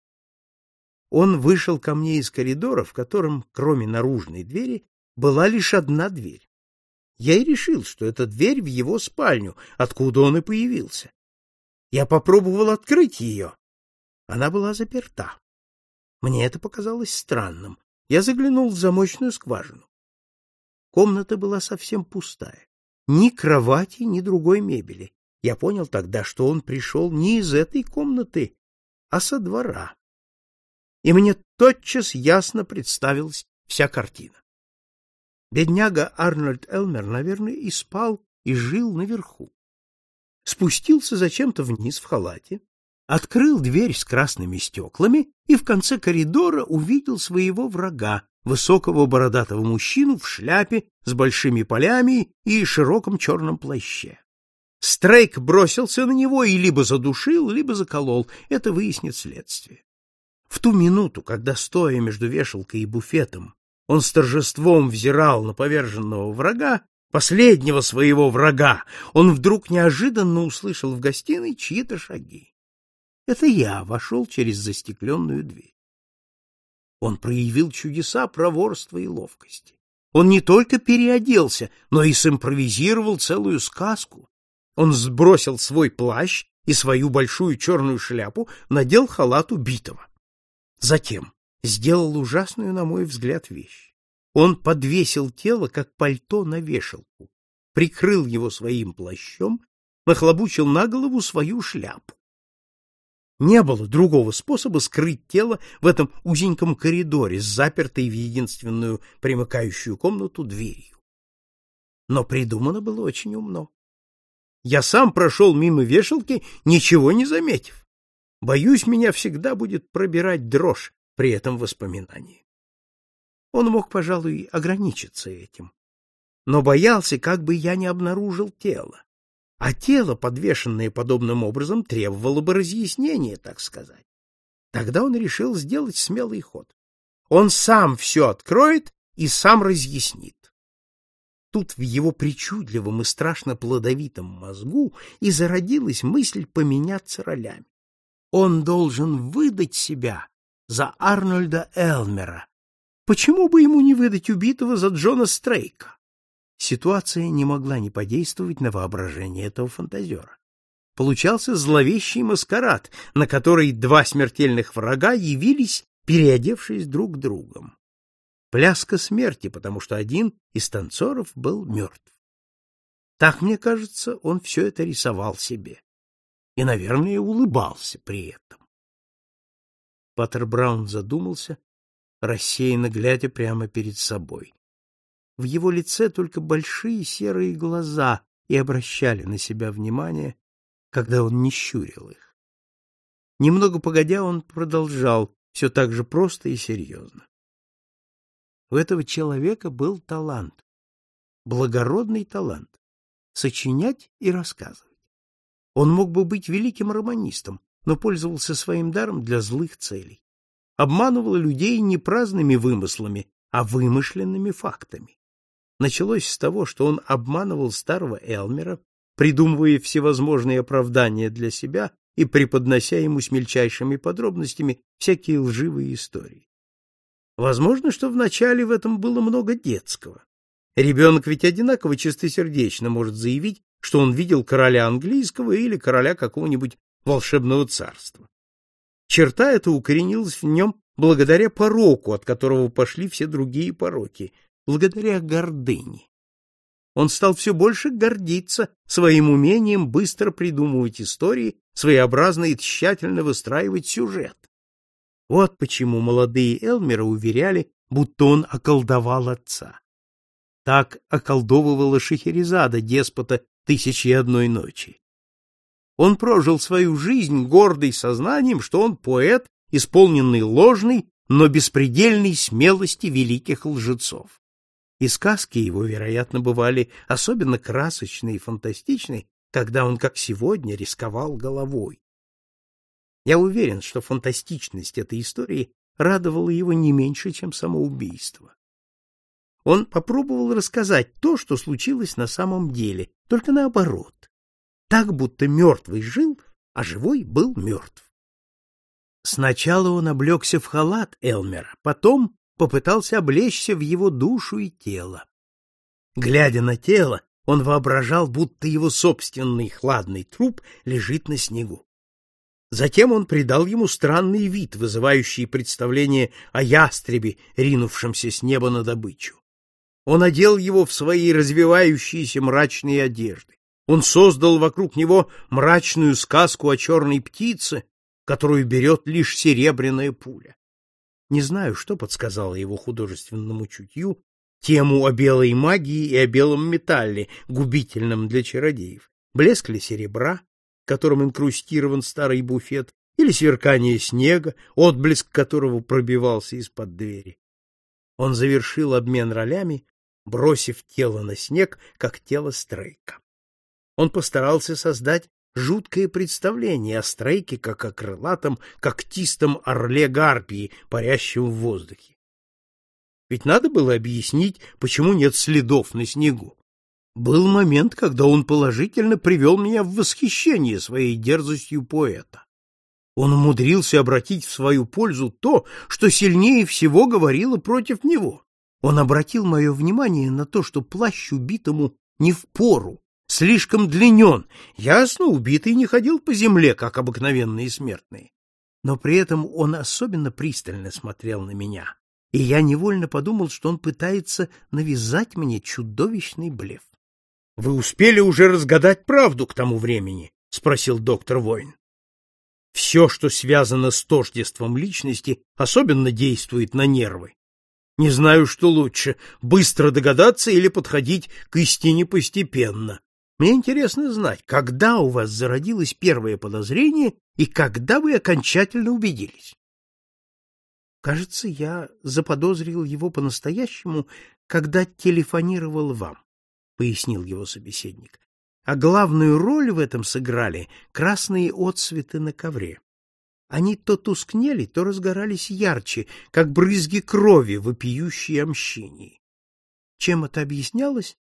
Он вышел ко мне из коридора, в котором, кроме наружной двери, была лишь одна дверь. Я и решил, что это дверь в его спальню, откуда он и появился. Я попробовал открыть ее. Она была заперта. Мне это показалось странным. Я заглянул в замочную скважину. Комната была совсем пустая. Ни кровати, ни другой мебели. Я понял тогда, что он пришел не из этой комнаты, а со двора. И мне тотчас ясно представилась вся картина. Бедняга Арнольд Элмер, наверное, и спал, и жил наверху. Спустился зачем-то вниз в халате, открыл дверь с красными стеклами и в конце коридора увидел своего врага, высокого бородатого мужчину в шляпе с большими полями и широком черном плаще. Стрейк бросился на него и либо задушил, либо заколол. Это выяснит следствие. В ту минуту, когда, стоя между вешалкой и буфетом, он с торжеством взирал на поверженного врага, последнего своего врага, он вдруг неожиданно услышал в гостиной чьи-то шаги. Это я вошел через застекленную дверь. Он проявил чудеса проворства и ловкости. Он не только переоделся, но и симпровизировал целую сказку. Он сбросил свой плащ и свою большую черную шляпу, надел халат убитого. Затем сделал ужасную, на мой взгляд, вещь. Он подвесил тело, как пальто, на вешалку, прикрыл его своим плащом, нахлобучил на голову свою шляпу. Не было другого способа скрыть тело в этом узеньком коридоре с запертой в единственную примыкающую комнату дверью. Но придумано было очень умно. Я сам прошел мимо вешалки, ничего не заметив. Боюсь, меня всегда будет пробирать дрожь при этом воспоминании. Он мог, пожалуй, ограничиться этим, но боялся, как бы я не обнаружил тело. А тело, подвешенное подобным образом, требовало бы разъяснения, так сказать. Тогда он решил сделать смелый ход. Он сам все откроет и сам разъяснит. Тут в его причудливом и страшно плодовитом мозгу и зародилась мысль поменяться ролями. Он должен выдать себя за Арнольда Элмера. Почему бы ему не выдать убитого за Джона Стрейка? Ситуация не могла не подействовать на воображение этого фантазера. Получался зловещий маскарад, на который два смертельных врага явились, переодевшись друг другом пляска смерти, потому что один из танцоров был мертв. Так, мне кажется, он все это рисовал себе. И, наверное, улыбался при этом. Паттер Браун задумался, рассеянно глядя прямо перед собой. В его лице только большие серые глаза и обращали на себя внимание, когда он не щурил их. Немного погодя, он продолжал все так же просто и серьезно. У этого человека был талант, благородный талант — сочинять и рассказывать. Он мог бы быть великим романистом, но пользовался своим даром для злых целей. Обманывал людей не праздными вымыслами, а вымышленными фактами. Началось с того, что он обманывал старого Элмера, придумывая всевозможные оправдания для себя и преподнося ему с мельчайшими подробностями всякие лживые истории. Возможно, что вначале в этом было много детского. Ребенок ведь одинаково чистосердечно может заявить, что он видел короля английского или короля какого-нибудь волшебного царства. Черта эта укоренилась в нем благодаря пороку, от которого пошли все другие пороки, благодаря гордыне. Он стал все больше гордиться своим умением быстро придумывать истории, своеобразно и тщательно выстраивать сюжет. Вот почему молодые Элмеры уверяли, будто он околдовал отца. Так околдовывала Шахерезада, деспота «Тысячи и одной ночи». Он прожил свою жизнь гордый сознанием, что он поэт, исполненный ложной, но беспредельной смелости великих лжецов. И сказки его, вероятно, бывали особенно красочные и фантастичные, когда он, как сегодня, рисковал головой. Я уверен, что фантастичность этой истории радовала его не меньше, чем самоубийство. Он попробовал рассказать то, что случилось на самом деле, только наоборот. Так, будто мертвый жил, а живой был мертв. Сначала он облегся в халат Элмера, потом попытался облечься в его душу и тело. Глядя на тело, он воображал, будто его собственный хладный труп лежит на снегу. Затем он придал ему странный вид, вызывающий представление о ястребе, ринувшемся с неба на добычу. Он одел его в свои развивающиеся мрачные одежды. Он создал вокруг него мрачную сказку о черной птице, которую берет лишь серебряная пуля. Не знаю, что подсказало его художественному чутью тему о белой магии и о белом металле, губительном для чародеев. Блеск ли серебра, которым инкрустирован старый буфет, или сверкание снега, отблеск которого пробивался из-под двери. Он завершил обмен ролями, бросив тело на снег, как тело Стрейка. Он постарался создать жуткое представление о Стрейке как о крылатом, когтистом орле гарпии, парящем в воздухе. Ведь надо было объяснить, почему нет следов на снегу. Был момент, когда он положительно привел меня в восхищение своей дерзостью поэта. Он умудрился обратить в свою пользу то, что сильнее всего говорило против него. Он обратил мое внимание на то, что плащ убитому не в пору, слишком длинен. Ясно, убитый не ходил по земле, как обыкновенные смертные. Но при этом он особенно пристально смотрел на меня, и я невольно подумал, что он пытается навязать мне чудовищный блеф. — Вы успели уже разгадать правду к тому времени? — спросил доктор Войн. — Все, что связано с тождеством личности, особенно действует на нервы. Не знаю, что лучше — быстро догадаться или подходить к истине постепенно. Мне интересно знать, когда у вас зародилось первое подозрение и когда вы окончательно убедились. Кажется, я заподозрил его по-настоящему, когда телефонировал вам, пояснил его собеседник. А главную роль в этом сыграли красные отсветы на ковре. Они то тускнели, то разгорались ярче, как брызги крови, вопиющие о мщении. Чем это объяснялось,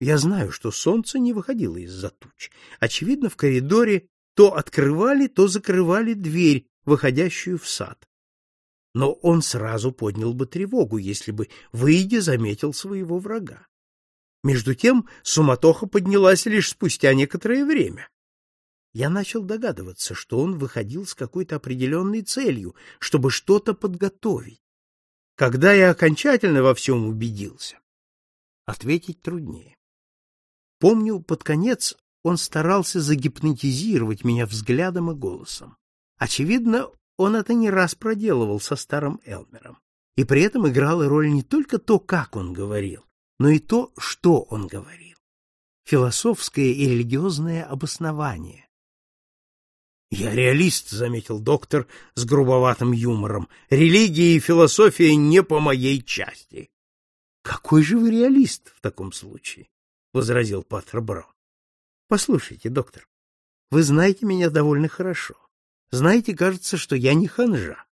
я знаю, что солнце не выходило из-за туч. Очевидно, в коридоре то открывали, то закрывали дверь, выходящую в сад. Но он сразу поднял бы тревогу, если бы, выйдя, заметил своего врага. Между тем суматоха поднялась лишь спустя некоторое время. Я начал догадываться, что он выходил с какой-то определенной целью, чтобы что-то подготовить. Когда я окончательно во всем убедился, ответить труднее. Помню, под конец он старался загипнотизировать меня взглядом и голосом. Очевидно, он это не раз проделывал со старым Элмером. И при этом играло роль не только то, как он говорил, но и то, что он говорил. Философское и религиозное обоснование. «Я реалист», — заметил доктор с грубоватым юмором. «Религия и философия не по моей части». «Какой же вы реалист в таком случае?» Возразил Паттер Браун. Послушайте, доктор, вы знаете меня довольно хорошо. Знаете, кажется, что я не ханжа.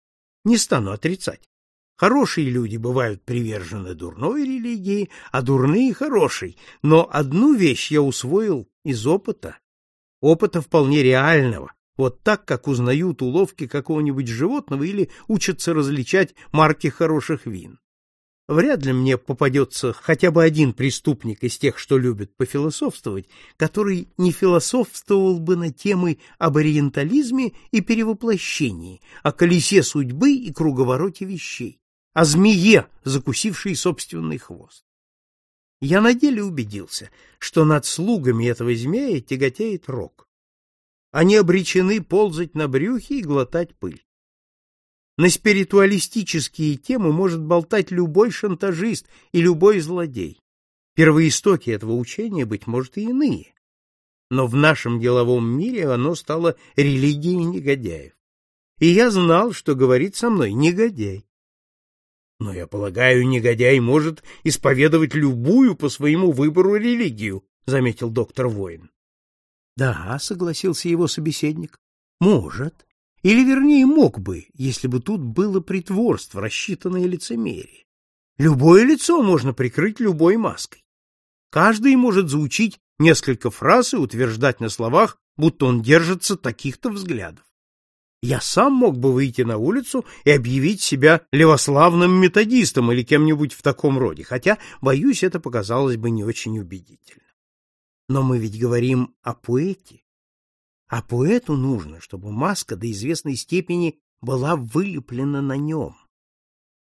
Не стану отрицать. Хорошие люди бывают привержены дурной религии, а дурные — хорошей. Но одну вещь я усвоил из опыта. Опыта вполне реального. Вот так, как узнают уловки какого-нибудь животного или учатся различать марки хороших вин. Вряд ли мне попадется хотя бы один преступник из тех, что любят пофилософствовать, который не философствовал бы на темы об ориентализме и перевоплощении, о колесе судьбы и круговороте вещей, о змее, закусившей собственный хвост. Я на деле убедился, что над слугами этого змея тяготеет рок. Они обречены ползать на брюхе и глотать пыль. На спиритуалистические темы может болтать любой шантажист и любой злодей. Первоистоки этого учения, быть может, и иные. Но в нашем деловом мире оно стало религией негодяев. И я знал, что говорит со мной негодяй. Но я полагаю, негодяй может исповедовать любую по своему выбору религию, заметил доктор Воин. Да, согласился его собеседник. Может. Или, вернее, мог бы, если бы тут было притворство, рассчитанное лицемерие. Любое лицо можно прикрыть любой маской. Каждый может заучить несколько фраз и утверждать на словах, будто он держится таких-то взглядов. Я сам мог бы выйти на улицу и объявить себя левославным методистом или кем-нибудь в таком роде, хотя, боюсь, это показалось бы не очень убедительно. Но мы ведь говорим о поэте, а поэту нужно, чтобы маска до известной степени была вылеплена на нем.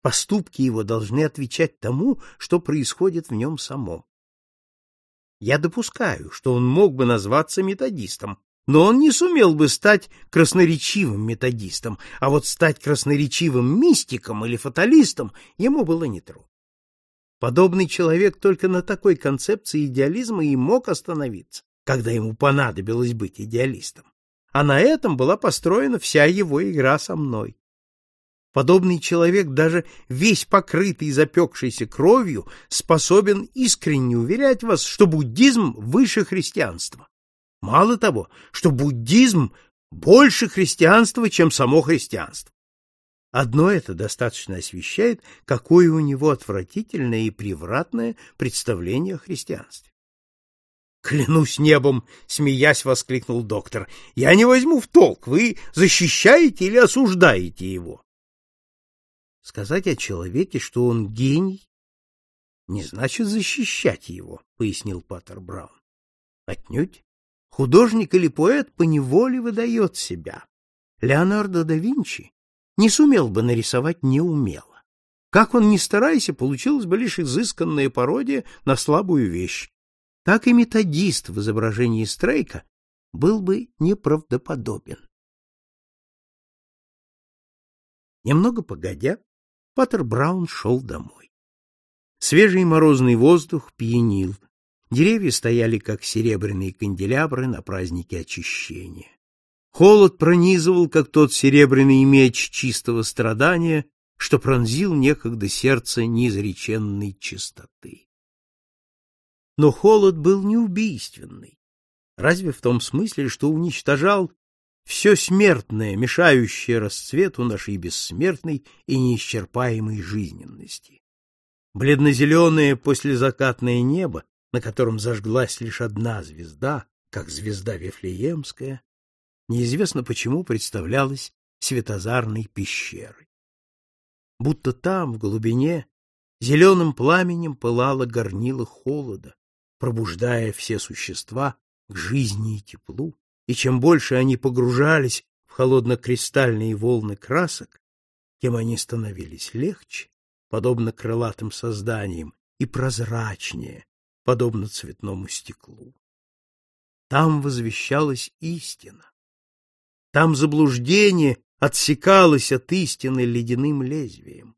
Поступки его должны отвечать тому, что происходит в нем самом. Я допускаю, что он мог бы назваться методистом, но он не сумел бы стать красноречивым методистом, а вот стать красноречивым мистиком или фаталистом ему было нетрудно. Подобный человек только на такой концепции идеализма и мог остановиться когда ему понадобилось быть идеалистом. А на этом была построена вся его игра со мной. Подобный человек, даже весь покрытый запекшейся кровью, способен искренне уверять вас, что буддизм выше христианства. Мало того, что буддизм больше христианства, чем само христианство. Одно это достаточно освещает, какое у него отвратительное и превратное представление о христианстве. Клянусь небом, смеясь, воскликнул доктор. Я не возьму в толк, вы защищаете или осуждаете его? Сказать о человеке, что он гений, не значит защищать его, пояснил Паттер Браун. Отнюдь. Художник или поэт поневоле выдает себя. Леонардо да Винчи не сумел бы нарисовать неумело. Как он ни старайся, получилась бы лишь изысканная пародия на слабую вещь. Так и методист в изображении Стрейка был бы неправдоподобен. Немного погодя, Паттер Браун шел домой. Свежий морозный воздух пьянил. Деревья стояли, как серебряные канделябры на празднике очищения. Холод пронизывал, как тот серебряный меч чистого страдания, что пронзил некогда сердце неизреченной чистоты. Но холод был не убийственный, разве в том смысле, что уничтожал все смертное, мешающее расцвету нашей бессмертной и неисчерпаемой жизненности. Бледно-зеленое послезакатное небо, на котором зажглась лишь одна звезда, как звезда Вифлеемская, неизвестно почему представлялось светозарной пещерой. Будто там, в глубине, зеленым пламенем пылало горнило холода, пробуждая все существа к жизни и теплу, и чем больше они погружались в холодно-кристальные волны красок, тем они становились легче, подобно крылатым созданиям, и прозрачнее, подобно цветному стеклу. Там возвещалась истина. Там заблуждение отсекалось от истины ледяным лезвием.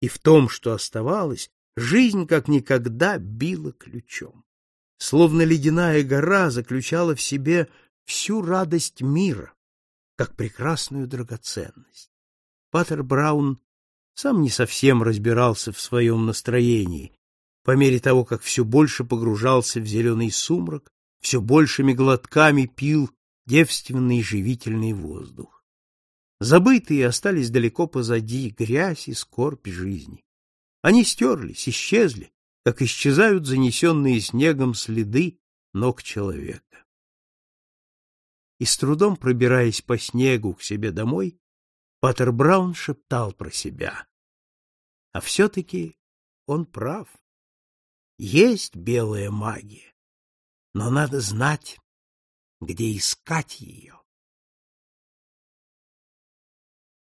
И в том, что оставалось, жизнь как никогда била ключом. Словно ледяная гора заключала в себе всю радость мира, как прекрасную драгоценность. Паттер Браун сам не совсем разбирался в своем настроении, по мере того, как все больше погружался в зеленый сумрак, все большими глотками пил девственный живительный воздух. Забытые остались далеко позади грязь и скорбь жизни. Они стерлись, исчезли, как исчезают занесенные снегом следы ног человека. И с трудом пробираясь по снегу к себе домой, Паттер Браун шептал про себя. А все-таки он прав. Есть белая магия, но надо знать, где искать ее.